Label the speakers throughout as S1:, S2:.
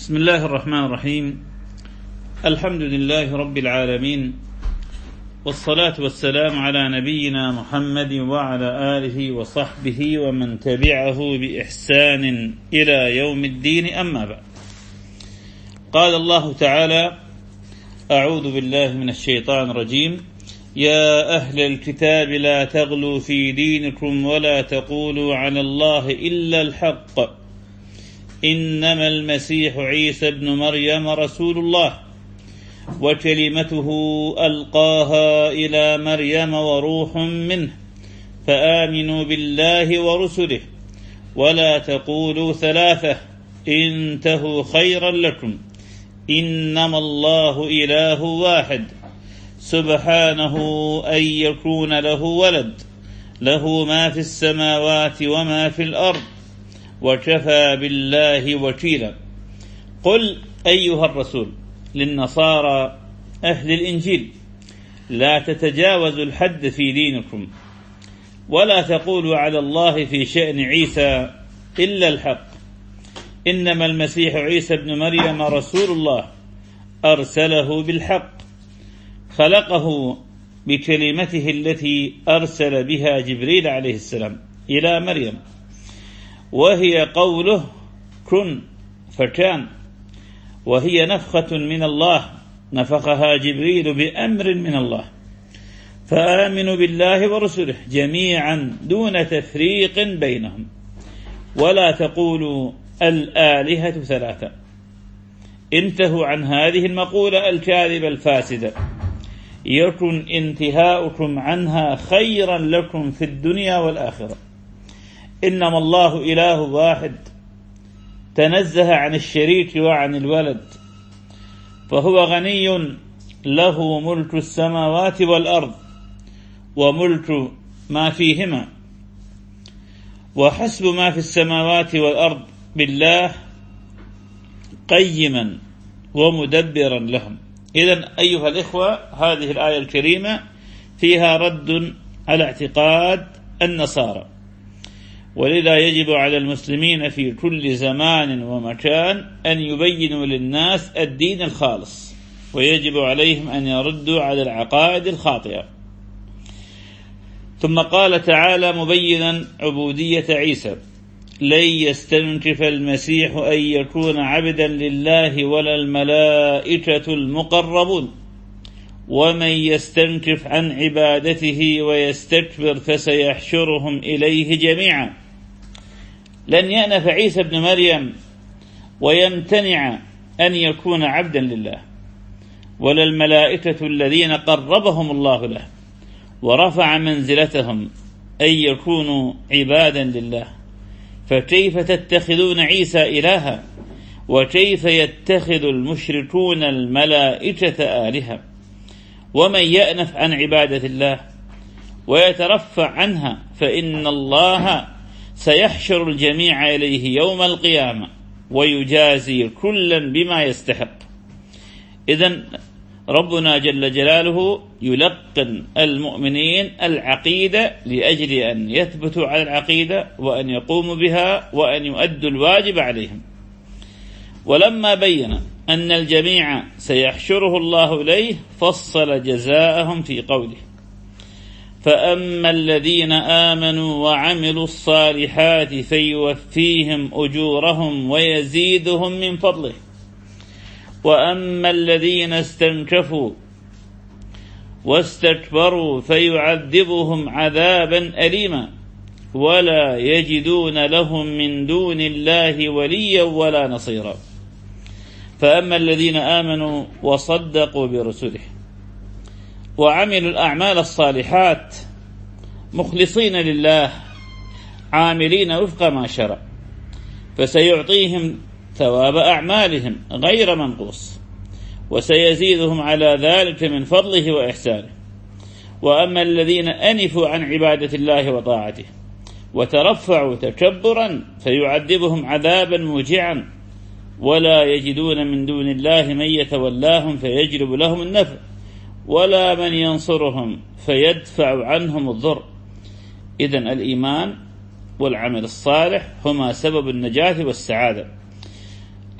S1: بسم الله الرحمن الرحيم. الحمد لله رب العالمين. والصلاة والسلام على نبينا محمد وعلى آله وصحبه ومن تبعه بإحسان إلى يوم الدين. أما بعد. قال الله تعالى أعوذ بالله من الشيطان الرجيم. يا أهل الكتاب لا تغلوا في دينكم ولا تقولوا على الله إلا الحق. إنما المسيح عيسى ابن مريم رسول الله وكلمته ألقاها إلى مريم وروح منه فآمنوا بالله ورسله ولا تقولوا ثلاثة انتهوا خيرا لكم إنما الله إله واحد سبحانه أن يكون له ولد له ما في السماوات وما في الأرض وكفى بالله وكيلا. قل أيها الرسول للنصارى أهل الإنجيل لا تتجاوزوا الحد في دينكم ولا تقولوا على الله في شأن عيسى إلا الحق. إنما المسيح عيسى ابن مريم رسول الله أرسله بالحق خلقه بكلمته التي أرسل بها جبريل عليه السلام إلى مريم. وهي قوله كن فكان وهي نفخة من الله نفخها جبريل بأمر من الله. فآمنوا بالله ورسله جميعا دون تفريق بينهم. ولا تقولوا الآلهة ثلاثة. انتهوا عن هذه المقولة الكاذبة الفاسدة. يكن انتهاؤكم عنها خيرا لكم في الدنيا والآخرة. إنما الله إله واحد. تنزه عن الشريك وعن الولد. فهو غني له ملك السماوات والأرض وملك ما فيهما. وحسب ما في السماوات والأرض بالله قيما ومدبرا لهم. إذا أيها الإخوة هذه الآية الكريمة فيها رد على اعتقاد النصارى. ولذا يجب على المسلمين في كل زمان ومكان أن يبينوا للناس الدين الخالص ويجب عليهم أن يردوا على العقائد الخاطئة. ثم قال تعالى مبينا عبودية عيسى لن يستنكف المسيح أن يكون عبدا لله ولا الملائكة المقربون ومن يستنكف عن عبادته ويستكبر فسيحشرهم إليه جميعا. لن يأنف عيسى ابن مريم ويمتنع أن يكون عبدا لله. ولا الملائكة الذين قربهم الله له ورفع منزلتهم أن يكونوا عبادا لله. فكيف تتخذون عيسى إلها؟ وكيف يتخذ المشركون الملائكة آلهة؟ ومن يأنف عن عبادة الله ويترفع عنها فإن الله سيحشر الجميع إليه يوم القيامة ويجازي كلا بما يستحق. إذا ربنا جل جلاله يلقن المؤمنين العقيدة لأجل أن يثبتوا على العقيدة وأن يقوموا بها وأن يؤدوا الواجب عليهم. ولما بين أن الجميع سيحشره الله إليه فصل جزاءهم في قوله. فأما الذين آمنوا وعملوا الصالحات فيوفيهم أجورهم ويزيدهم من فضله. وأما الذين استنكفوا واستكبروا فيعذبهم عذابا أليما. ولا يجدون لهم من دون الله وليا ولا نصيرا. فأما الذين آمنوا وصدقوا برسله وعملوا الأعمال الصالحات مخلصين لله عاملين وفق ما شرع فسيعطيهم ثواب أعمالهم غير منقوص وسيزيدهم على ذلك من فضله وإحسانه. وأما الذين أنفوا عن عبادة الله وطاعته وترفعوا تكبرا فيعذبهم عذابا موجعا ولا يجدون من دون الله من يتولاهم فيجلب لهم النفع ولا من ينصرهم فيدفع عنهم الضر. إذا الإيمان والعمل الصالح هما سبب النجاة والسعادة.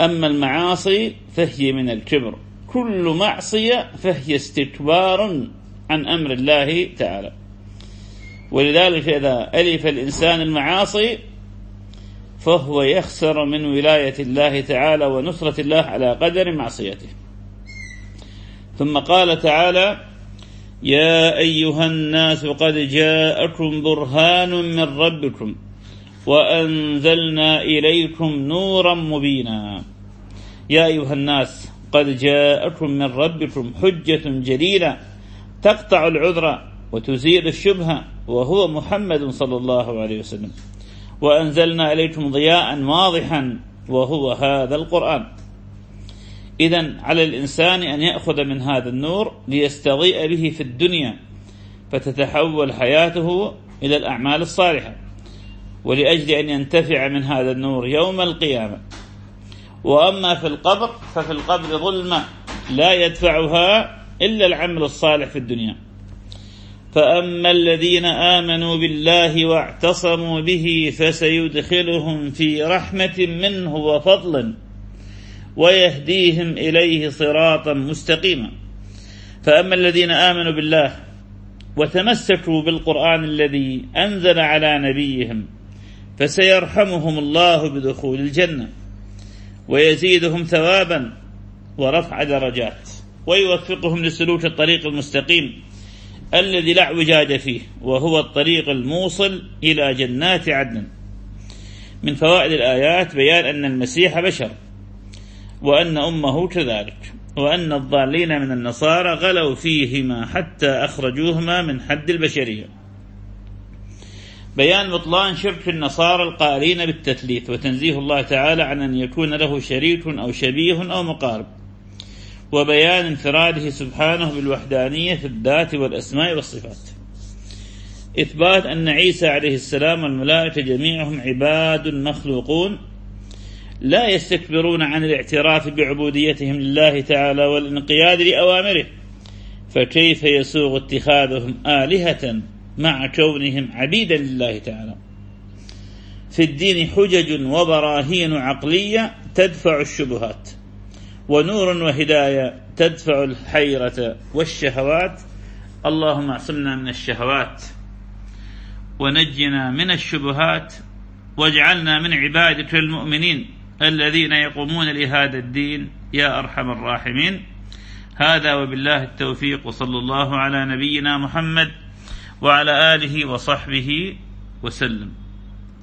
S1: أما المعاصي فهي من الكبر كل معصية فهي استكبار عن أمر الله تعالى. ولذلك إذا ألف الإنسان المعاصي فهو يخسر من ولاية الله تعالى ونصرة الله على قدر معصيته. ثم قال تعالى يا أيها الناس قد جاءكم برهان من ربكم وأنزلنا إليكم نورا مبينا. يا أيها الناس قد جاءكم من ربكم حجة جليلة تقطع العذر وتزيل الشبهة وهو محمد صلى الله عليه وسلم. وأنزلنا إليكم ضياء واضحا وهو هذا القرآن. إذا على الإنسان أن يأخذ من هذا النور ليستضيء به في الدنيا فتتحول حياته إلى الأعمال الصالحة ولأجل أن ينتفع من هذا النور يوم القيامة. وأما في القبر ففي القبر ظلمة لا يدفعها إلا العمل الصالح في الدنيا. فأما الذين آمنوا بالله واعتصموا به فسيدخلهم في رحمة منه وفضل ويهديهم إليه صراطا مستقيما. فأما الذين آمنوا بالله وتمسكوا بالقرآن الذي أنزل على نبيهم فسيرحمهم الله بدخول الجنة ويزيدهم ثوابا ورفع درجات ويوفقهم لسلوك الطريق المستقيم. الذي لا اعوجاج فيه وهو الطريق الموصل إلى جنات عدن. من فوائد الآيات بيان أن المسيح بشر وأن أمه كذلك وأن الضالين من النصارى غلوا فيهما حتى أخرجوهما من حد البشرية. بيان بطلان شرك النصارى القائلين بالتثليث وتنزيه الله تعالى عن أن يكون له شريك أو شبيه أو مقارب. وبيان انفراده سبحانه بالوحدانية في الذات والأسماء والصفات. إثبات أن عيسى عليه السلام والملائكة جميعهم عباد مخلوقون لا يستكبرون عن الاعتراف بعبوديتهم لله تعالى والانقياد لأوامره. فكيف يسوغ اتخاذهم آلهة مع كونهم عبيدا لله تعالى؟ في الدين حجج وبراهين عقلية تدفع الشبهات. ونور وهداية تدفع الحيرة والشهوات. اللهم اعصمنا من الشهوات ونجنا من الشبهات واجعلنا من عبادك المؤمنين الذين يقومون لهذا الدين. يا أرحم الراحمين. هذا وبالله التوفيق. وصلى الله على نبينا محمد وعلى آله وصحبه وسلم.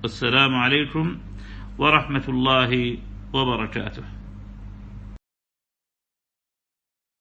S1: السلام عليكم ورحمة الله وبركاته.